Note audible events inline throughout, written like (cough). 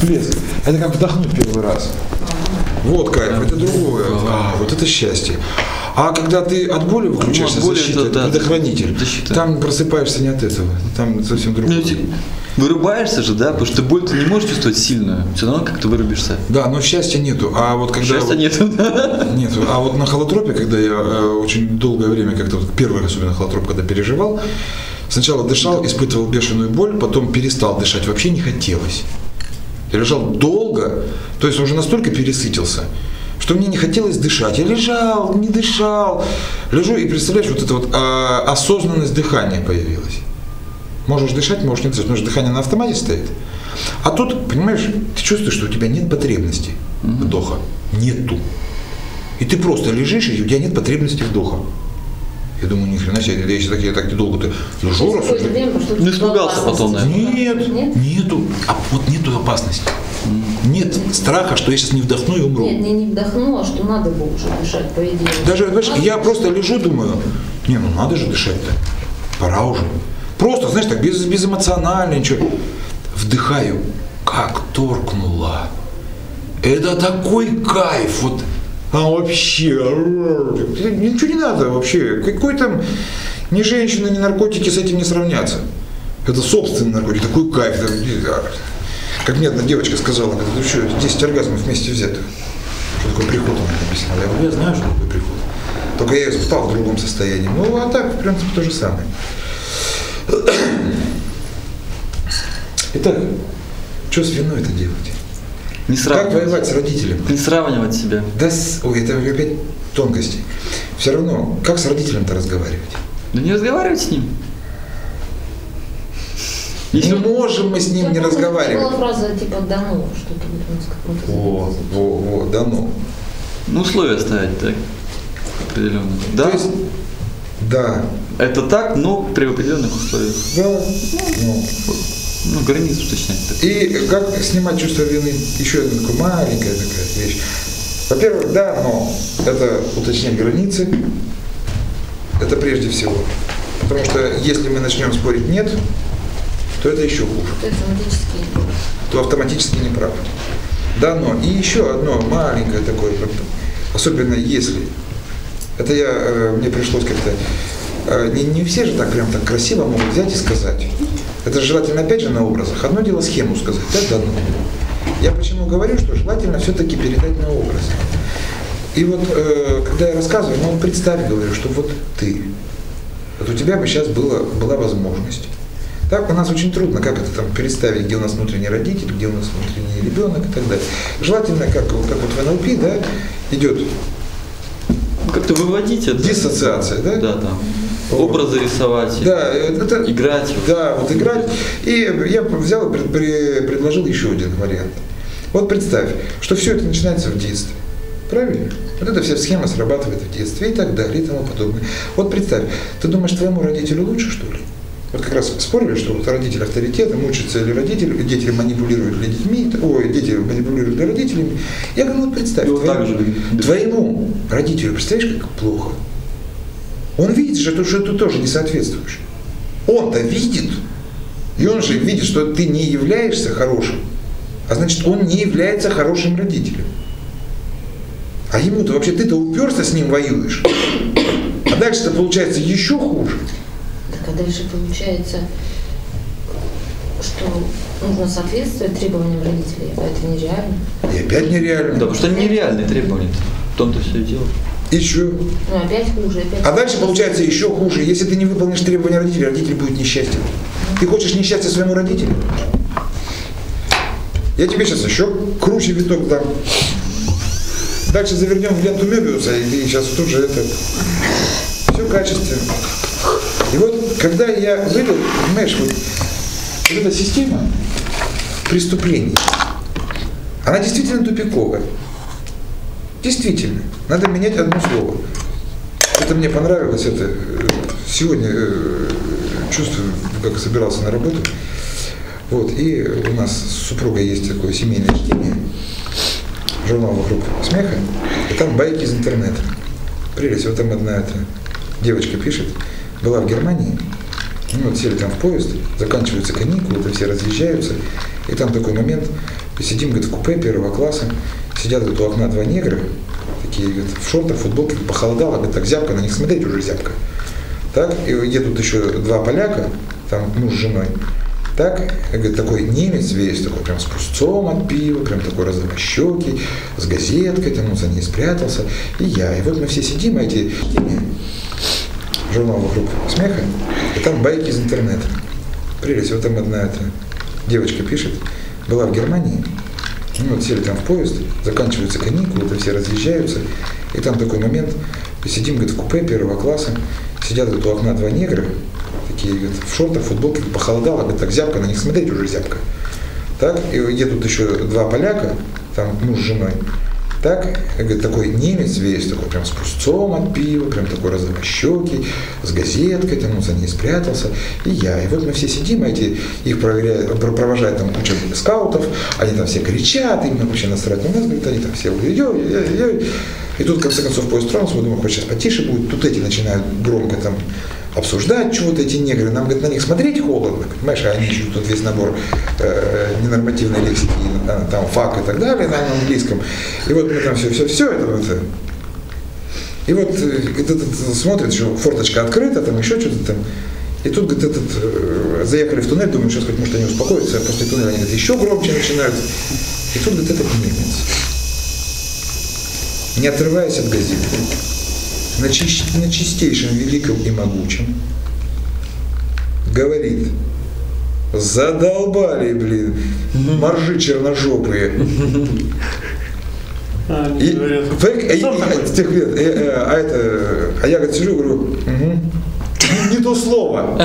Всплеск. Это как вдохнуть первый раз. Вот кайф, это другое. А, вот это счастье. А когда ты от боли выключаешься, Ну, от боли защита, это, да, предохранитель. защита. Там просыпаешься не от этого. Там совсем Ну, другое. Вырубаешься же, да, потому что боль ты не можешь чувствовать сильную. Все равно как-то вырубишься. Да, но счастья нету. А вот когда... Счастья вот- нету? Нету. А вот на холотропе, когда я э, очень долгое время, как-то вот первый особенно холотроп, когда переживал, сначала дышал, испытывал бешеную боль, потом перестал дышать, вообще не хотелось. Я лежал долго, то есть уже настолько пересытился, что мне не хотелось дышать. Я лежал, не дышал, лежу и представляешь, вот эта вот а, осознанность дыхания появилась. Можешь дышать, можешь не дышать, потому что дыхание на автомате стоит. А тут, понимаешь, ты чувствуешь, что у тебя нет потребности вдоха. Нету. И ты просто лежишь, и у тебя нет потребности вдоха. Я думаю, ни хрена себе, я еще так, я так долго ты лежу, Какое-то рассуждаю. время прошло, Ну, испугался потом, наверное. Нет, Нет? нету. А вот нету опасности. Нет страха, что я сейчас не вдохну и умру. Нет, не, не вдохнула, что надо было уже дышать, по идее. Даже, знаешь, я просто лежу, думаю, не, ну надо же дышать-то. Пора уже. Просто, знаешь, так без, безэмоционально, ничего. Вдыхаю, как торкнуло. Это такой кайф, вот. А вообще, ничего не надо вообще. Какой там, ни женщина, ни наркотики с этим не сравнятся. Это собственный наркотик, такой кайф. Как мне одна девочка сказала, говорит, ну что, 10 оргазмов вместе взятых. Что такое приход, она мне объясняла. Я я знаю, что такое приход. Только я испытал в другом состоянии. Ну, а так, в принципе, то же самое. Итак, что с виной это делать? Не Как сравнивать. воевать с родителем? Не сравнивать себя. Да, с- ой, это опять тонкости. Все равно, как с родителем-то разговаривать? Да не разговаривать с ним. Не можем мы с ним не Я разговаривать. Была фраза типа «да ну», что-то вот он записывал. во, во, да ну. Ну, условия ставить, так. Определенные. Да, То есть, да, это так, но при определенных условиях. да, ну. Ну, границу уточнять. Так. И как снимать чувство вины? Еще одна такая маленькая такая вещь. Во-первых, да, но это уточнять границы. Это прежде всего. Потому что если мы начнем спорить нет, то это еще хуже. То автоматически То автоматически не прав. Да, но. И еще одно маленькое такое, особенно если. Это я, э, мне пришлось как-то э, не, не все же так прям так красиво могут взять и сказать. Это же желательно опять же на образах. Одно дело схему сказать, да, да. Я почему говорю, что желательно все-таки передать на образ. И вот э, когда я рассказываю, ну представь, говорю, что вот ты, вот у тебя бы сейчас было, была возможность. Так у нас очень трудно, как это там представить, где у нас внутренний родитель, где у нас внутренний ребенок и так далее. Желательно, как, как вот в НЛП, да, идет Как-то выводить это. диссоциация, да? Да, там. Образы рисовать. Да, это, Играть. Да, вот играть. И я взял и предложил еще один вариант. Вот представь, что все это начинается в детстве. Правильно? Вот эта вся схема срабатывает в детстве и так далее и тому подобное. Вот представь, ты думаешь, твоему родителю лучше, что ли? Вот как раз спорили, что вот родитель авторитетом учится или родитель, дети манипулируют ли детьми, ой, дети манипулируют ли родителями. Я говорю, вот представь, вот твоему, так же. твоему родителю, представляешь, как плохо? Он видит же, что ты тоже не соответствуешь. Он-то видит, и он же видит, что ты не являешься хорошим, а значит, он не является хорошим родителем. А ему-то вообще ты-то уперся с ним воюешь. А дальше-то получается еще хуже. Так а дальше получается, что нужно соответствовать требованиям родителей, а это нереально. И опять нереально. Да, потому что они нереальные требования. В том-то все и дело. Еще. Ну опять хуже, опять А дальше получается еще хуже. Если ты не выполнишь требования родителей, родитель будет несчастен. Ты хочешь несчастья своему родителю? Я тебе сейчас еще круче виток дам. Дальше завернем в ленту Мебиуса, и сейчас тут же это... Все качественно. И вот, когда я вывел, понимаешь, вот, вот эта система преступлений, она действительно тупиковая. Действительно. Надо менять одно слово. Это мне понравилось, это э, сегодня э, чувствую, как собирался на работу. Вот, и у нас с супругой есть такое семейное чтение, журнал «Вокруг смеха», и там байки из интернета. Прелесть, вот там одна эта девочка пишет, была в Германии, ну вот сели там в поезд, заканчиваются каникулы, это все разъезжаются, и там такой момент, сидим, говорит, в купе первого класса, сидят говорит, у окна два негра, такие говорит, в шортах, футболке, похолодало, говорит, так зябко, на них смотреть уже зябко. Так, и едут еще два поляка, там муж с женой. Так, говорит, такой немец весь, такой прям с пустцом от пива, прям такой розовощекий, с газеткой, там он за ней спрятался. И я. И вот мы все сидим, а эти журнал вокруг смеха, и там байки из интернета. Прелесть, вот там одна эта девочка пишет, была в Германии, ну вот сели там в поезд, заканчиваются каникулы, это все разъезжаются, и там такой момент, сидим, говорит, в купе первого класса, сидят говорит, у окна два негра, такие говорит, в шортах, футболке, похолодало, говорит, так зябко, на них смотреть уже зябко. Так, и едут еще два поляка, там муж с женой, так, такой немец весь, такой прям с пустцом от пива, прям такой розовощекий, с газеткой, там он за ней спрятался, и я. И вот мы все сидим, а эти, их провожает там куча скаутов, они там все кричат, им вообще насрать на нас, говорит, они там все, и тут, в конце концов, поезд тронулся, мы думаем, хоть сейчас потише будет, тут эти начинают громко там обсуждать чего-то эти негры, нам говорит, на них смотреть холодно, понимаешь, а они ищут тут весь набор э, ненормативной лексики, там фак и так далее на английском. И вот мы там все, все, все это вот. И вот этот, этот смотрит, что форточка открыта, там еще что-то там. И тут, говорит, этот, э, заехали в туннель, думаю, сейчас, хоть, может, они успокоятся, а после туннеля они говорит, еще громче начинают. И тут, говорит, этот немец, не отрываясь от газеты, на, чис- на чистейшем, великом и могучем, говорит, задолбали, блин, моржи черножопые. А, И, и- э, э, а это, а я говорит, сижу говорю, «Мгм». не то слово.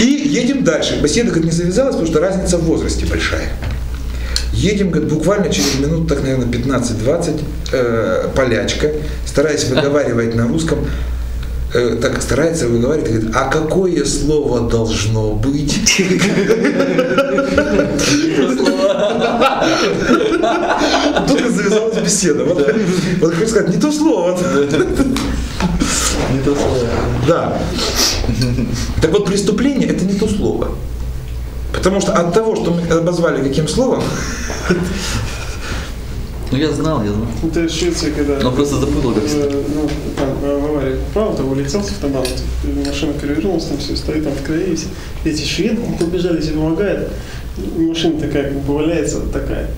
И едем дальше. Беседа говорит, не завязалась, потому что разница в возрасте большая. Едем, говорит, буквально через минут, так, наверное, 15-20, э, полячка, стараясь выговаривать на русском, э, так старается выговаривать, говорит, а какое слово должно быть? Тут и завязалась беседа. Вот, хочу сказать, не то слово. Не то слово. Да. Так вот, преступление – это не то слово. Потому что от того, что мы обозвали каким словом, (laughs) Ну я знал, я знал. Это в Швеции, когда... Он просто запутал, как всегда. э, Ну, там э, в аварии там улетел с автобана, тут машина перевернулась, там все стоит там в крови, и все. эти шведы побежали, все помогают. Машина такая, как бы валяется вот такая.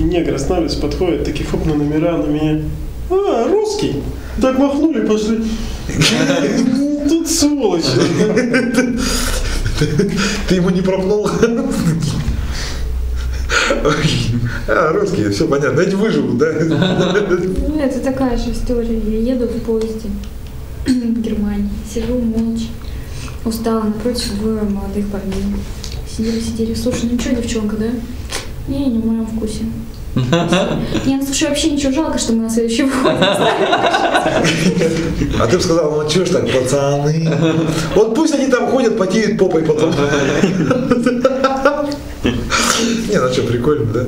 И негр останавливается, подходит, такие хоп на номера на меня. А, русский. Так махнули, пошли. (laughs) (laughs) Тут сволочь. (laughs) ты ему не пропнул. А, русские, все понятно. Эти выживут, да? Ну, это такая же история. Я еду в поезде в Германии, сижу молча, устала напротив двое молодых парней. Сидели, сидели. Слушай, ну что, девчонка, да? Не, не в моем вкусе. Не, ну слушай, вообще ничего жалко, что мы на следующий год. А ты бы сказал, ну что ж так, пацаны. Вот пусть они там ходят, потеют попой потом. Не, ну что, прикольно, да?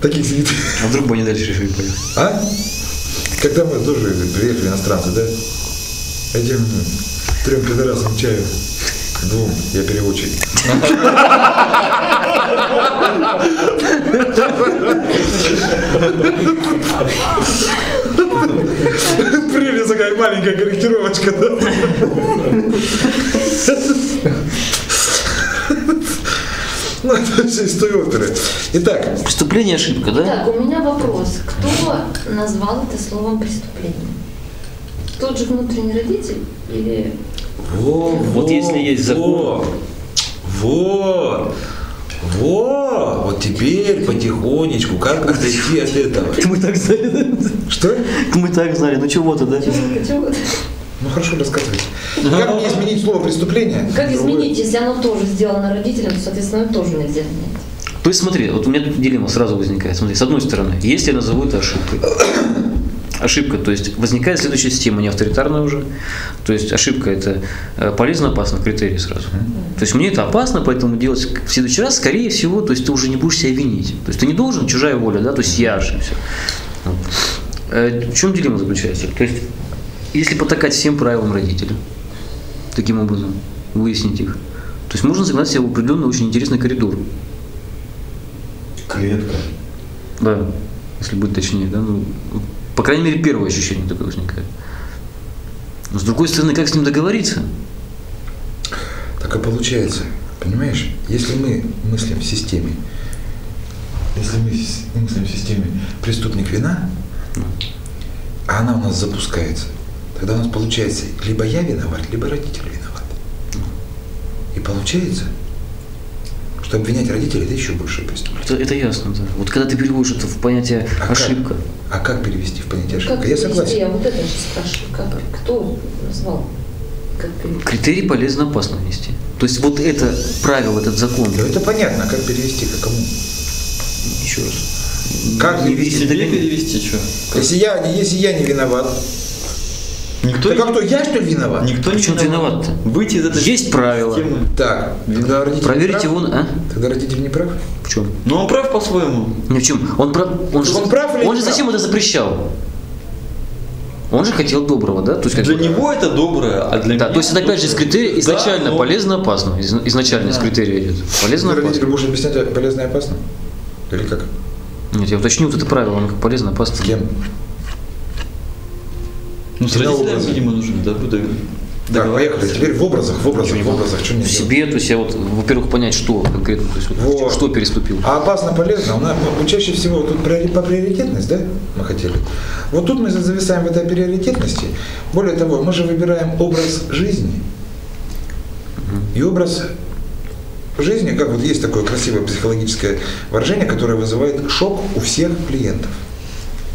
Таких сидит. А вдруг бы они дальше решили поехать? А? Когда мы тоже приехали иностранцы, да? Этим трем пидорасам чаю. Двум, я переводчик. Прелесть такая маленькая корректировочка, да? Ну, это все из той оперы. Итак, Преступление ошибка, да? Так, у меня вопрос. Кто назвал это словом преступлением? Тот же внутренний родитель или... Во, Вот во, если есть закон. Во, во, вот теперь потихонечку, как отойти от этого? Мы так знали. Что? Мы так знали, ну чего-то, да? Чего- чего- Ну хорошо, рассказывайте. Как мне изменить слово преступление? Как изменить, если оно тоже сделано родителем, то, соответственно, тоже нельзя менять? То есть смотри, вот у меня тут дилемма сразу возникает. Смотри, с одной стороны, если я назову это ошибкой, ошибка, то есть возникает следующая система, не авторитарная уже. То есть ошибка это э, полезно, опасно, критерий сразу. То есть мне это опасно, поэтому делать в следующий раз, скорее всего, то есть ты уже не будешь себя винить. То есть ты не должен, чужая воля, да, то есть я ошибся. Вот. Э, В чем дилемма заключается? То есть если потакать всем правилам родителя, таким образом, выяснить их, то есть можно загнать себя в определенный очень интересный коридор. Клетка. Да, если быть точнее, да, ну, по крайней мере, первое ощущение такое возникает. Но с другой стороны, как с ним договориться? Так и получается, понимаешь, если мы мыслим в системе, если мы мыслим в системе преступник вина, а она у нас запускается, тогда у нас получается либо я виноват, либо родитель виноват. И получается, что обвинять родителей это еще большее преступление. Это, это ясно, да. Вот когда ты переводишь это в понятие А как? ошибка, А как перевести в понятие ошибка? Как Я перевести? согласен. Я вот это же спрашиваю. Как, кто назвал? Как перевести? критерий полезно опасно внести. То есть вот это правило, этот закон, Ну, это понятно, как перевести, к кому. еще раз. Как перевести? догонять. перевести что? Если я, если я не виноват, Никто, так а кто, я что ли виноват? никто не Почему ты виноват. виноват-то? Выйти из этой Есть правила. системы. Так, тогда родитель Проверить не прав? его, а? Тогда родитель не прав? В чем? Но он прав по-своему. Ни в чем. Он, прав, он, же, Он прав или он не же прав? зачем это запрещал? Он же хотел доброго, да? То есть, как Для него это доброе, а для Да, меня... то есть это опять же из критерия Да, изначально но- полезно, опасно. Из- Изначально из критерия идет. Полезно, Родитель опасно. будешь объяснять а полезно и опасно? Или как? Нет, я уточню вот это правило, оно как полезно, опасно. С кем? Ну, с родителями, видимо, нужно да, Так, поехали. Теперь в образах, в образах, в образах. Что мне В делать? себе, то есть я вот, во-первых, понять, что конкретно, то есть вот, Вот. что переступил. А опасно, полезно. У нас чаще всего тут по приоритетность, да, мы хотели. Вот тут мы зависаем в этой приоритетности. Более того, мы же выбираем образ жизни. И образ жизни, как вот есть такое красивое психологическое выражение, которое вызывает шок у всех клиентов.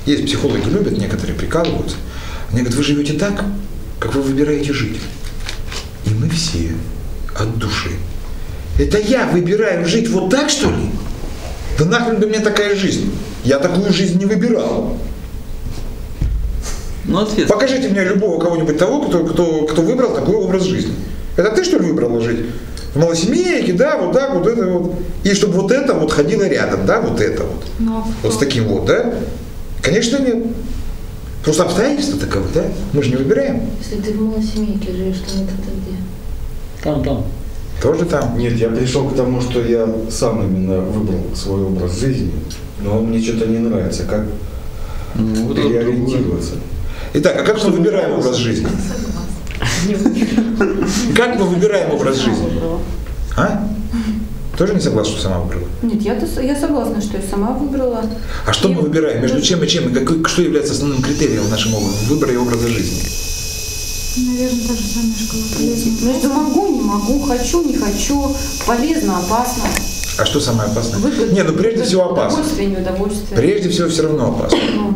Есть психологи любят, некоторые прикалываются. Они говорят, вы живете так, как вы выбираете жить. И мы все от души. Это я выбираю жить вот так, что ли? Да нахрен бы мне такая жизнь? Я такую жизнь не выбирал. Ну, ответ. Покажите мне любого кого-нибудь того, кто, кто, кто выбрал такой образ жизни. Это ты, что ли, выбрала жить? В малосемейке, да, вот так, вот это вот. И чтобы вот это вот ходило рядом, да, вот это вот. Ну, а Вот с таким вот, да? Конечно, нет. Просто обстоятельства таковы, да? Мы же не выбираем. Если ты в малосемейке живешь, то это где? Там, там. Тоже там. Нет, я пришел к тому, что я сам именно выбрал свой образ жизни, но он мне что-то не нравится, как Ну, вот переориентироваться. Итак, а как мы выбираем образ жизни? Как мы выбираем образ жизни? А? Тоже не согласен, что сама выбрала? Нет, я, я согласна, что я сама выбрала. А что И мы выбираем? Между чем и чем? И какой, что является основным критерием в нашем выборе образа жизни? Наверное, та же самая шкала полезного. Между могу, не могу, хочу, не хочу, полезно, опасно. А что самое опасное? Выгодно. Не, ну прежде всего опасно. Удовольствие, неудовольствие. Прежде всего все равно опасно. Ну,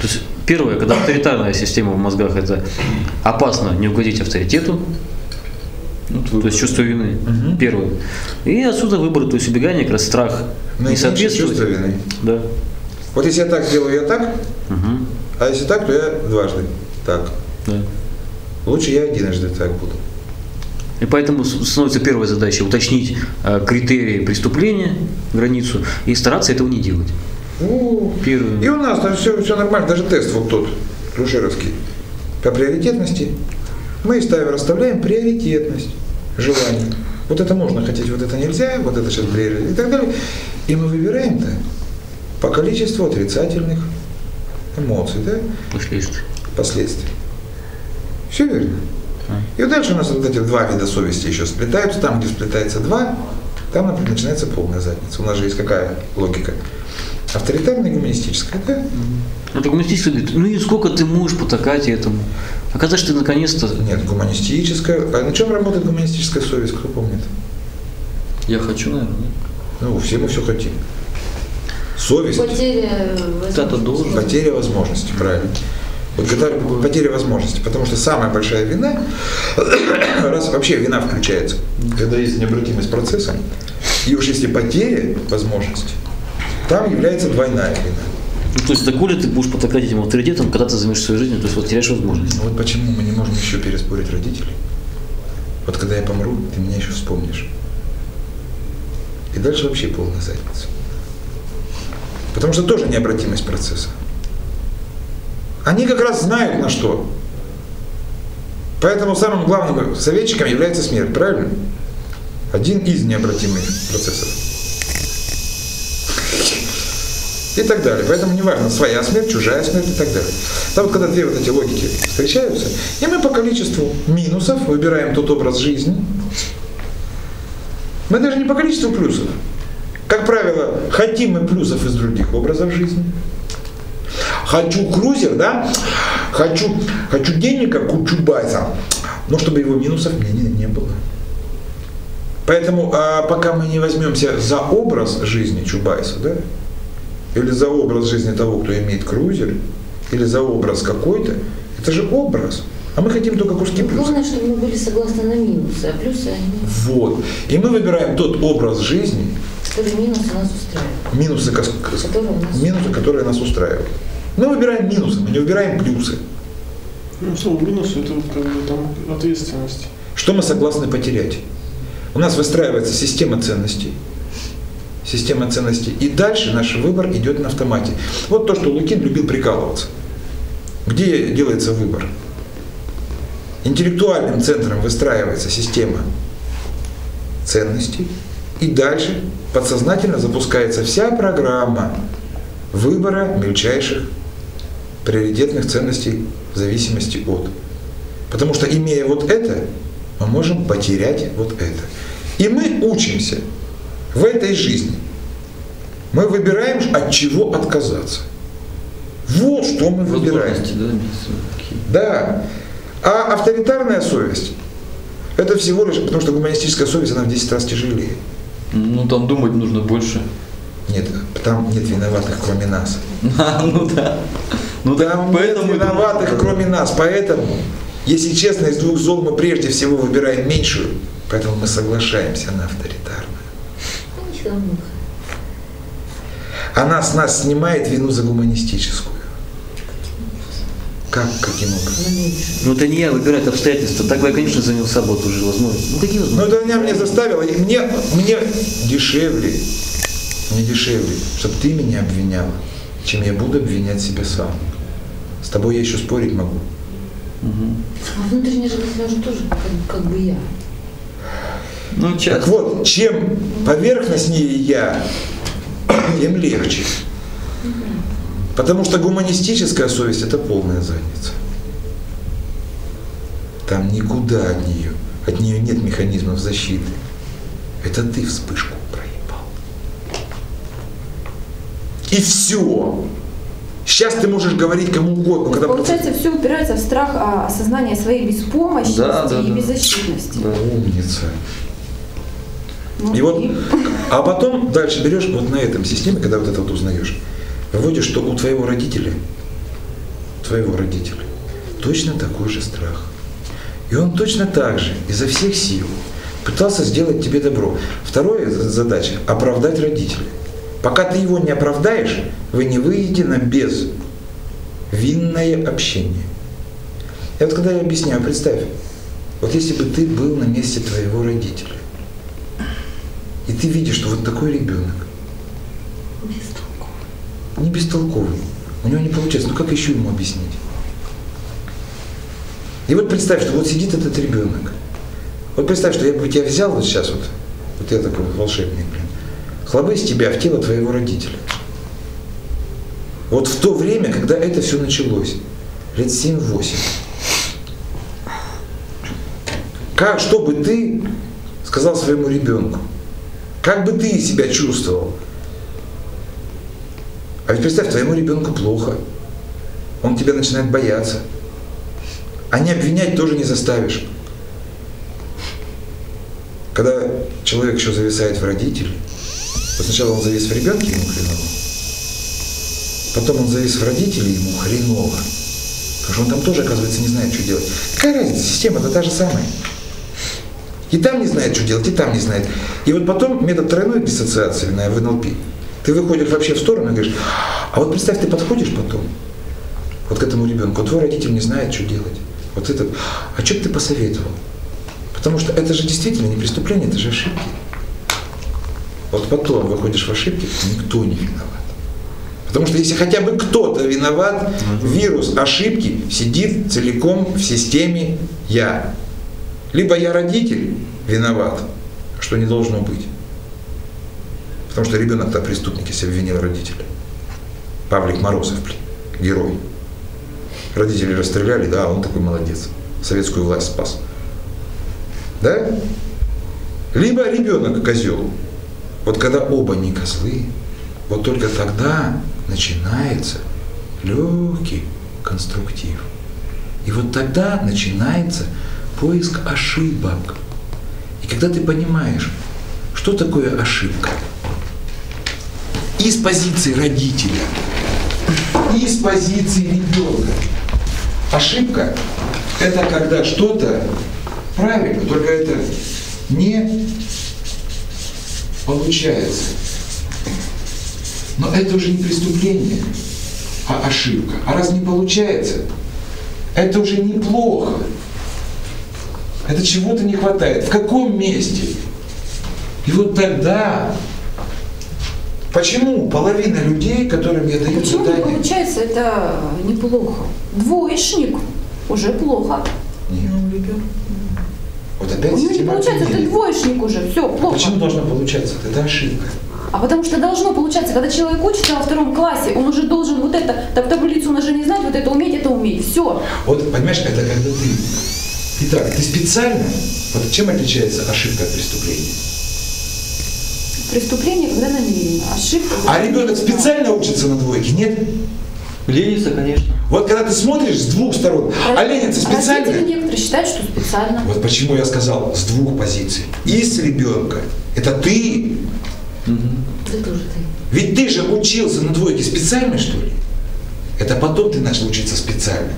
То есть первое, когда авторитарная система в мозгах, это опасно не угодить авторитету, Ну, то есть чувство вины. Первое. И отсюда выбор, то есть убегание, как раз страх не Наименьшее соответствовать. чувство вины. Да. Вот если я так сделаю, я так, Мгм. а если так, то я дважды так. Да. Лучше я единожды так буду. И поэтому становится первой задачей уточнить э, критерии преступления, границу, и стараться этого не делать. Ну, Первое. И у нас там все, все нормально, даже тест вот тот, Рушеровский, по приоритетности. Мы ставим, расставляем приоритетность желаний. Вот это можно хотеть, вот это нельзя, вот это сейчас приоритет и так далее. И мы выбираем-то по количеству отрицательных эмоций, да, Последствия. последствий. Все верно. И вот дальше у нас вот эти два вида совести еще сплетаются. Там, где сплетается два, там например, начинается полная задница. У нас же есть какая логика? Авторитарная и гуманистическая, да? Это гуманистическое говорит, ну и сколько ты можешь потакать этому? Оказывается, ты наконец-то Нет, гуманистическая. А на чем работает гуманистическая совесть, кто помнит? Я хочу, наверное. Ну, все мы все хотим. Совесть Потеря Кто-то должен. потеря возможности, правильно. Вот когда потеря возможности, потому что самая большая вина, (coughs) раз вообще вина включается, когда есть необратимость процесса, и уж если потеря возможности, там является двойная вина. Ну, то есть, доколе ты будешь потакать этим авторитетом, когда ты займешь свою жизнь, то есть вот теряешь возможность. Ну вот почему мы не можем еще переспорить родителей. Вот когда я помру, ты меня еще вспомнишь. И дальше вообще полная задница. Потому что тоже необратимость процесса. Они как раз знают на что. Поэтому самым главным советчиком является смерть, правильно? Один из необратимых процессов. И так далее. Поэтому не важно, своя смерть, чужая смерть и так далее. Да вот когда две вот эти логики встречаются, и мы по количеству минусов выбираем тот образ жизни, мы даже не по количеству плюсов. Как правило, хотим мы плюсов из других образов жизни. Хочу крузер, да? Хочу, хочу денег, как у Чубайса, но чтобы его минусов мне не, не было. Поэтому а, пока мы не возьмемся за образ жизни Чубайса, да, или за образ жизни того, кто имеет крузер, или за образ какой-то, это же образ. А мы хотим только куски плюсов. Главное, чтобы мы были согласны на минусы, а плюсы они, Вот. И мы выбираем тот образ жизни, которые минусы нас устраивают. минусы, Которые нас минусы, которые нас устраивают. Мы выбираем минусы, мы не выбираем плюсы. Ну, слово минус это вот как бы там ответственность. Что мы согласны потерять? У нас выстраивается система ценностей. Система ценностей. И дальше наш выбор идет на автомате. Вот то, что Лукин любил прикалываться. Где делается выбор? Интеллектуальным центром выстраивается система ценностей. И дальше подсознательно запускается вся программа выбора мельчайших приоритетных ценностей в зависимости от. Потому что имея вот это, мы можем потерять вот это. И мы учимся в этой жизни. Мы выбираем, от чего отказаться. Вот что мы выбираем. Да. А авторитарная совесть, это всего лишь, потому что гуманистическая совесть, она в 10 раз тяжелее. Ну, там думать нужно больше. Нет, там нет виноватых, кроме нас. (laughs) А, ну да. Ну Там нет поэтому... и виноватых, кроме нас. Поэтому, если честно, из двух зол мы прежде всего выбираем меньшую. Поэтому мы соглашаемся на авторитарную. Ну, ничего, ну, Она с нас снимает вину за гуманистическую. Как, каким образом? Ну это не я выбираю, это обстоятельства. Так бы я, конечно, занялся бы уже возможно. Ну какие Ну, возможности? это она меня заставила, и мне, мне дешевле, мне дешевле, чтобы ты меня обвиняла, чем я буду обвинять себя сам. С тобой я еще спорить могу. Мгм. А внутренняя же же тоже как, как бы я. Ну, Так вот, чем поверхностнее я, тем легче. Потому что гуманистическая совесть – это полная задница. Там никуда от нее, от нее нет механизмов защиты. Это ты вспышку проебал. И все. Сейчас ты можешь говорить кому угодно, То когда получается, все упирается в страх а, осознания своей беспомощности Да, да, и да. беззащитности. Да. умница. Ну, И вот, а потом дальше берешь вот на этом системе, когда вот это вот узнаешь, выводишь, что у твоего родителя, твоего родителя, точно такой же страх. И он точно так же, изо всех сил, пытался сделать тебе добро. Вторая за- задача – оправдать родителей. Пока ты его не оправдаешь, вы не выйдете на безвинное общение. И вот когда я объясняю, представь, вот если бы ты был на месте твоего родителя, ты видишь, что вот такой ребенок, Бестолково. не бестолковый, у него не получается, ну как еще ему объяснить? И вот представь, что вот сидит этот ребенок. Вот представь, что я бы тебя взял вот сейчас вот, вот я такой вот волшебник, блин, хлобысь тебя в тело твоего родителя. Вот в то время, когда это все началось, лет 7-8. Как, что бы ты сказал своему ребенку? Как бы ты себя чувствовал? А ведь представь, твоему ребенку плохо. Он тебя начинает бояться. А не обвинять тоже не заставишь. Когда человек еще зависает в родителе, вот сначала он завис в ребенке, ему хреново. Потом он завис в родителе, ему хреново. Потому что он там тоже, оказывается, не знает, что делать. Какая разница? Система-то та же самая. И там не знает, что делать, и там не знает. И вот потом метод тройной диссоциации в НЛП. Ты выходишь вообще в сторону и говоришь, а вот представь, ты подходишь потом, вот к этому ребенку, твой родитель не знает, что делать. Вот это, а что бы ты посоветовал? Потому что это же действительно не преступление, это же ошибки. Вот потом выходишь в ошибки, никто не виноват. Потому что если хотя бы кто-то виноват, вирус ошибки сидит целиком в системе «я». Либо я родитель виноват, что не должно быть. Потому что ребенок-то преступник, если обвинил родителя. Павлик Морозов, блин, герой. Родители расстреляли, да, а он такой молодец. Советскую власть спас. Да? Либо ребенок козел. Вот когда оба не козлы, вот только тогда начинается легкий конструктив. И вот тогда начинается поиск ошибок. И когда ты понимаешь, что такое ошибка, и с позиции родителя, и с позиции ребенка. Ошибка – это когда что-то правильно, только это не получается. Но это уже не преступление, а ошибка. А раз не получается, это уже неплохо. Это чего-то не хватает. В каком месте? И вот тогда Почему половина людей, которым я даю Почему не задание... получается это неплохо? Двоечник уже плохо. Нет. Вот опять У него не получается, ты двоечник уже, все, плохо. Почему должно получаться? Это ошибка. А потому что должно получаться, когда человек учится во втором классе, он уже должен вот это, так таблицу умножения знать, вот это уметь, это уметь. Все. Вот, понимаешь, это когда ты... Итак, ты специально... Вот чем отличается ошибка от преступления? Преступление, когда намеренно. Ошибка. А когда ребенок намеренно. специально учится на двойке? Нет? Ленится, конечно. Вот когда ты смотришь с двух сторон, а ленится специально... Родители некоторые считают, что специально. Вот почему я сказал с двух позиций. И с ребенка. Это ты. Ты тоже ты. Ведь ты же учился на двойке специально, что ли? Это потом ты начал учиться специально.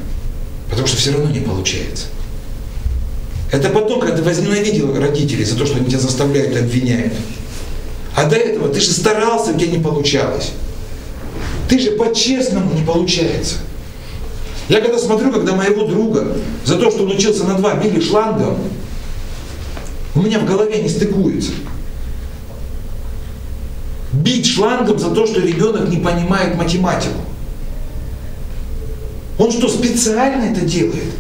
Потому что все равно не получается. Это потом, когда ты возненавидел родителей за то, что они тебя заставляют и обвиняют. А до этого ты же старался, у тебя не получалось. Ты же по-честному не получается. Я когда смотрю, когда моего друга за то, что он учился на два били шлангом, у меня в голове не стыкуется. Бить шлангом за то, что ребенок не понимает математику. Он что, специально это делает?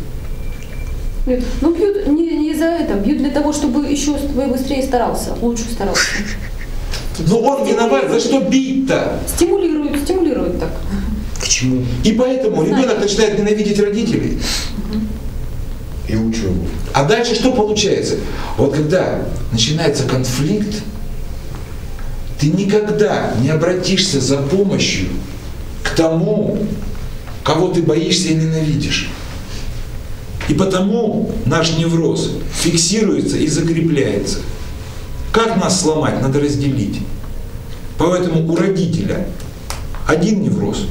Ну бьют не, не за это, бьют для того, чтобы еще быстрее старался, лучше старался. Но он виноват, за что бить-то? Стимулируют, стимулируют так. К чему? И поэтому ребенок начинает ненавидеть родителей. И учебу. А дальше что получается? Вот когда начинается конфликт, ты никогда не обратишься за помощью к тому, кого ты боишься и ненавидишь. И потому наш невроз фиксируется и закрепляется. Как нас сломать? Надо разделить. Поэтому у родителя один невроз,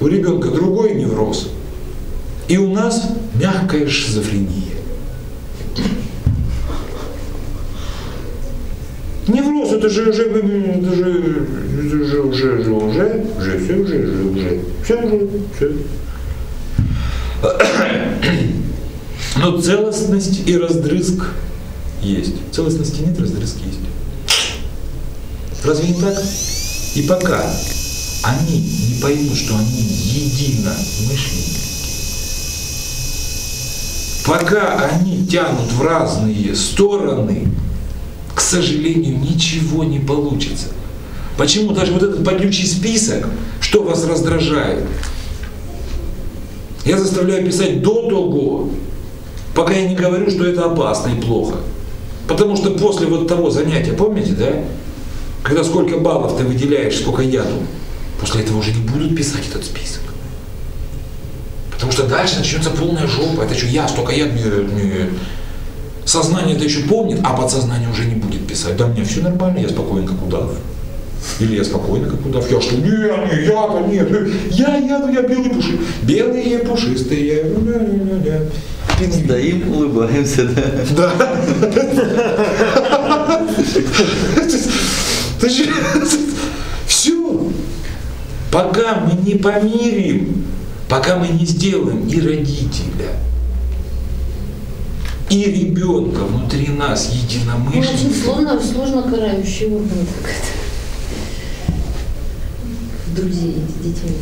у ребенка другой невроз, и у нас мягкая шизофрения. Невроз, это же уже, это же, уже, уже, уже, уже, все уже, уже, все уже, все. (coughs) Но целостность и раздрызг есть. Целостности нет, раздрызг есть. Разве не так? И пока они не поймут, что они единомышленники, пока они тянут в разные стороны, к сожалению, ничего не получится. Почему даже вот этот подлючий список, что вас раздражает? Я заставляю писать до того, пока я не говорю, что это опасно и плохо. Потому что после вот того занятия, помните, да? Когда сколько баллов ты выделяешь, сколько яду, после этого уже не будут писать этот список. Потому что дальше начнется полная жопа. Это что, я столько яд не, не- Сознание это еще помнит, а подсознание уже не будет писать. Да мне все нормально, я спокоен, как удав. Или я спокойно, как удав. Я что, нет, нет, я-то нет. Я яду, я белый пушистый. Белые пушистые. ля-ля-ля-ля. Пингвин. Стоим, улыбаемся, да. Все. Пока мы не помирим, пока мы не сделаем и родителя, и ребенка внутри нас Ну, очень сложно, сложно карающий орган. Друзей с детьми.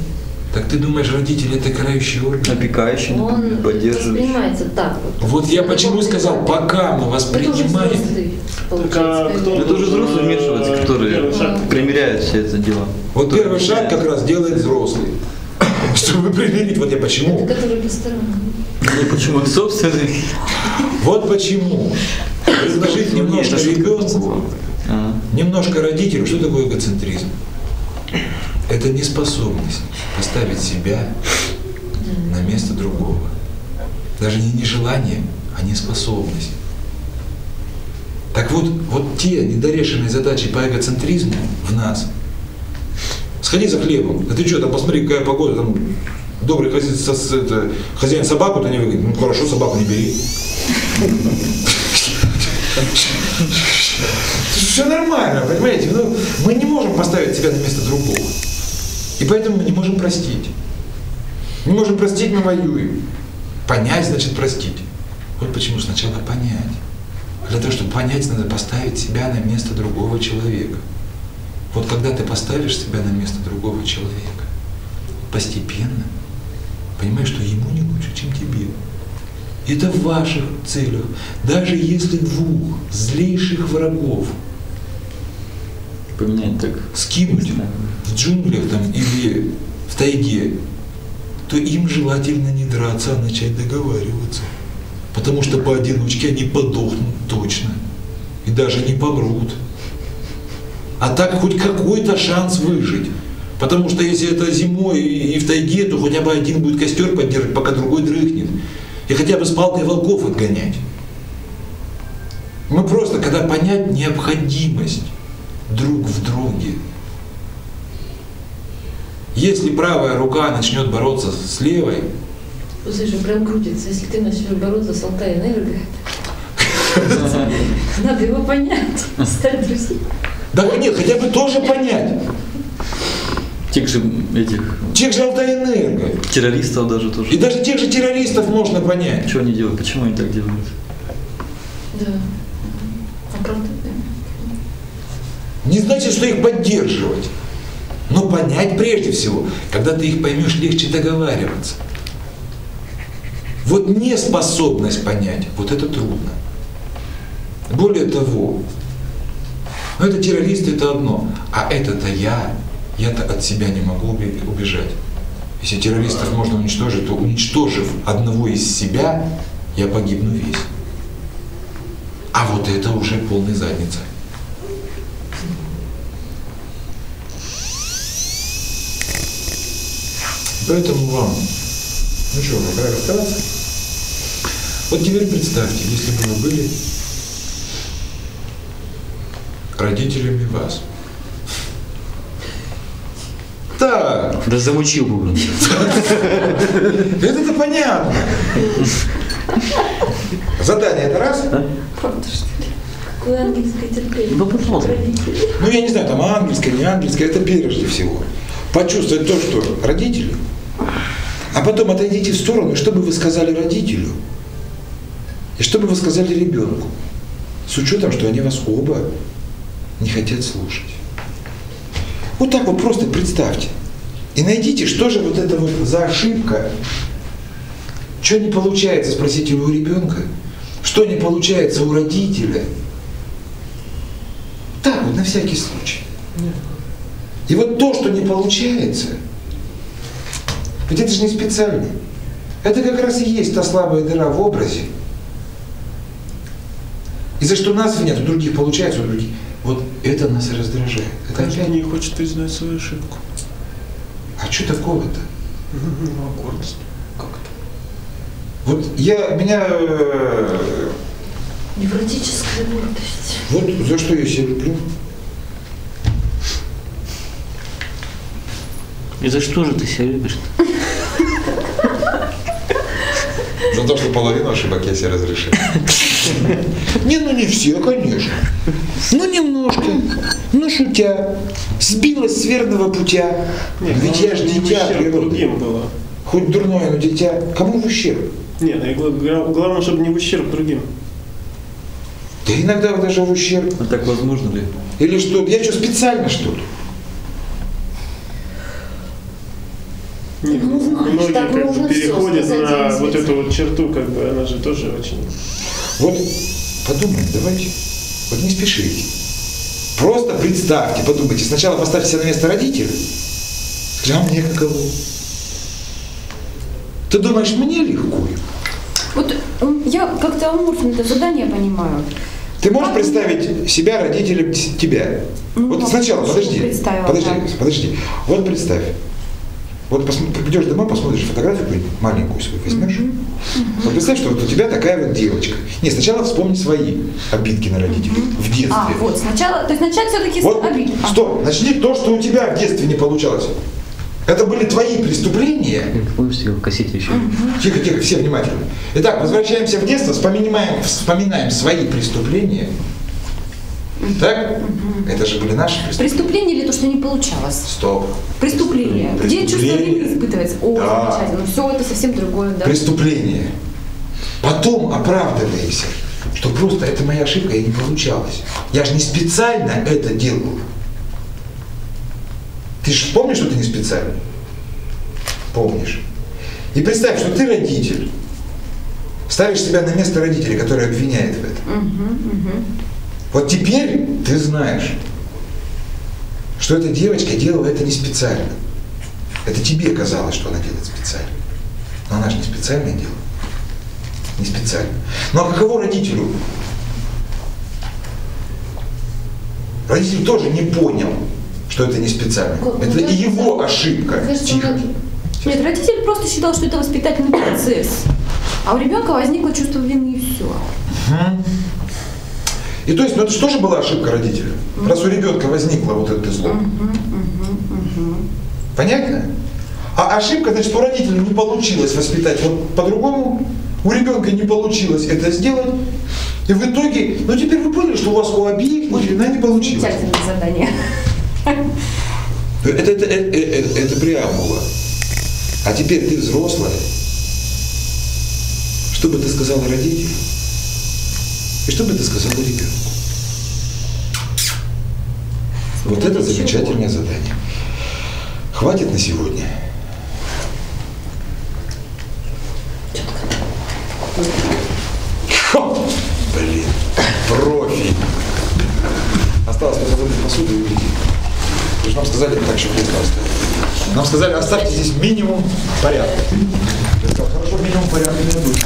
Так ты думаешь, родители это карающий орган? Опекающий, Он поддерживающий. воспринимается так вот. Вот я почему сказал, пока мы Это уже воспринимаем, взрослый, Так, а кто Это уже взрослые вмешиваются, которые примеряют все это дело. вот первый шаг как раз делает взрослый. (coughs) Чтобы примерить, вот я почему. Это который посторонний. Ну почему? Собственный. Вот почему. Предложить немножко ребенку, А. немножко родителю, что такое эгоцентризм? Это неспособность поставить себя на место другого. Даже не нежелание, а неспособность. Так вот, вот те недорешенные задачи по эгоцентризму в нас. Сходи за хлебом. Да ты что, там посмотри, какая погода, там добрый хозяин, это, хозяин собаку-то не выгонит. Ну хорошо, собаку не бери. Все нормально, понимаете? Ну, мы не можем поставить себя на место другого. И поэтому мы не можем простить. Не можем простить, мы воюем. Понять значит простить. Вот почему сначала понять. Для того, чтобы понять, надо поставить себя на место другого человека. Вот когда ты поставишь себя на место другого человека, постепенно понимаешь, что ему не лучше, чем тебе. Это в ваших целях. Даже если двух злейших врагов Поменять так. скинуть в джунглях там или в тайге, то им желательно не драться, а начать договариваться. Потому что поодиночке они подохнут точно. И даже не помрут. А так хоть какой-то шанс выжить. Потому что если это зимой и в тайге, то хотя бы один будет костер поддерживать, пока другой дрыхнет. И хотя бы с палкой волков отгонять. Мы просто, когда понять необходимость друг в друге. Если правая рука начнет бороться с левой, Слушай, прям крутится, если ты начнешь бороться с Алтай Энерго, (laughs) надо его понять, (laughs) стать друзьями. да нет, хотя бы тоже понять. Тех же этих Тех же Алтайэнерго. террористов даже И тоже. даже тех же террористов можно понять. Что они делают? Почему они так делают? Да. Оправдываем. Не значит, что их поддерживать. Но понять прежде всего, когда ты их поймешь, легче договариваться. Вот неспособность понять, вот это трудно. Более того, ну это террористы, это одно, а это-то я, я-то от себя не могу убежать. Если террористов можно уничтожить, то уничтожив одного из себя, я погибну весь. А вот это уже полная задница. Поэтому вам, ну что, пора расставаться? Вот теперь представьте, если бы вы были родителями вас. Так, Да замучил бы, это-то понятно. Задание это раз. Правда, что ли? Какое ангельское терпение. Ну. Ну, я не знаю, там ангельское, не ангельское, это прежде всего. Почувствовать то, что родители, а потом отойдите в сторону, что бы вы сказали родителю, и что бы вы сказали ребенку, с учетом, что они вас оба не хотят слушать. Вот так вот просто представьте. И найдите, что же вот это вот за ошибка, что не получается, спросите у ребенка, что не получается у родителя. Так вот, на всякий случай. И вот то, что не получается, ведь это же не специально. Это как раз и есть та слабая дыра в образе. И за что нас винят, у других получается, у других. Вот это нас и раздражает. Это Каждый опять, не хочет признать свою ошибку. а что такого-то? Ну, гордость. Как-то. Вот я, меня, э, Невротическая гордость. вот за что я себя люблю. И за что же ты себя любишь? За то, что половину ошибок я себе разрешил. Не, ну не все, конечно. Ну немножко. Ну шутя. Сбилась с верного путя. Нет, Ведь я же дитя природы. другим было. Хоть дурное, но дитя. Кому в ущерб? Нет, ну главное, чтобы не в ущерб другим. Да иногда даже в ущерб. А так возможно ли? Или что? Я что, специально что ли? Нет, Ну, многие так как бы переходят на вот эту вот черту, как бы она же тоже очень... Вот подумаем, давайте. Вот не спешите. Просто представьте, подумайте. Сначала поставьте себя на место родителя. Скажи, а мне каково? Ты думаешь, мне легко? Вот я как-то аморфно это задание понимаю. Ты можешь представить себя родителем тебя? Ну, вот ну, сначала, подожди, подожди, да. подожди. Вот представь. Вот посмотри, придешь домой, посмотришь фотографию какую-нибудь маленькую свою, возьмешь. Вот представь, что вот у тебя такая вот девочка. Не, сначала вспомни свои обидки на родителей в детстве. А, вот, сначала, то есть начать все-таки с Вот, обид. А, стоп, начни то, что у тебя в детстве не получалось. Это были твои преступления. Помните, в кассете еще? Тихо, тихо, все внимательно. Итак, возвращаемся в детство, вспоминаем, вспоминаем свои преступления. Так? Это же были наши преступления. Преступление или то, что не получалось? Стоп. Преступление. Где чувство Преступление. вины испытывается? О, Да. замечательно. Все это совсем другое, да. Преступление. Потом оправдываешься, что просто это моя ошибка, и не получалось. Я же не специально это делал. Ты же помнишь, что ты не специально? Помнишь. И представь, что ты родитель. Ставишь себя на место родителя, который обвиняет в этом. Вот теперь ты знаешь, что эта девочка делала это не специально. Это тебе казалось, что она делает специально. Но она же не специально делала. Не специально. Ну а каково родителю? Родитель тоже не понял, что это не специально. Как? Ну, Это и кажется, его ошибка. Мне кажется, Тихо. Нет, родитель просто считал, что это воспитательный процесс. А у ребенка возникло чувство вины и все. Мгм. И то есть, ну это же тоже была ошибка родителя. Раз у ребенка возникло вот это зло. Понятно? А ошибка, значит, у родителей не получилось воспитать вот по-другому, у ребенка не получилось это сделать. И в итоге, ну теперь вы поняли, что у вас у обеих ни хрена не получилось. Замечательное задание. Это, это, это, это- это преамбула. А теперь ты взрослая. Что бы ты сказала родителю? И что бы ты сказала ребенку? Вот Смотря это замечательное задание. Хватит на сегодня. Хо! Блин, профи. Осталось позабыть посуду и уйти. Потому что нам сказали так, чтобы быстро оставить. Нам сказали, оставьте здесь минимум порядка. Я сказал, хорошо, минимум порядка не будет.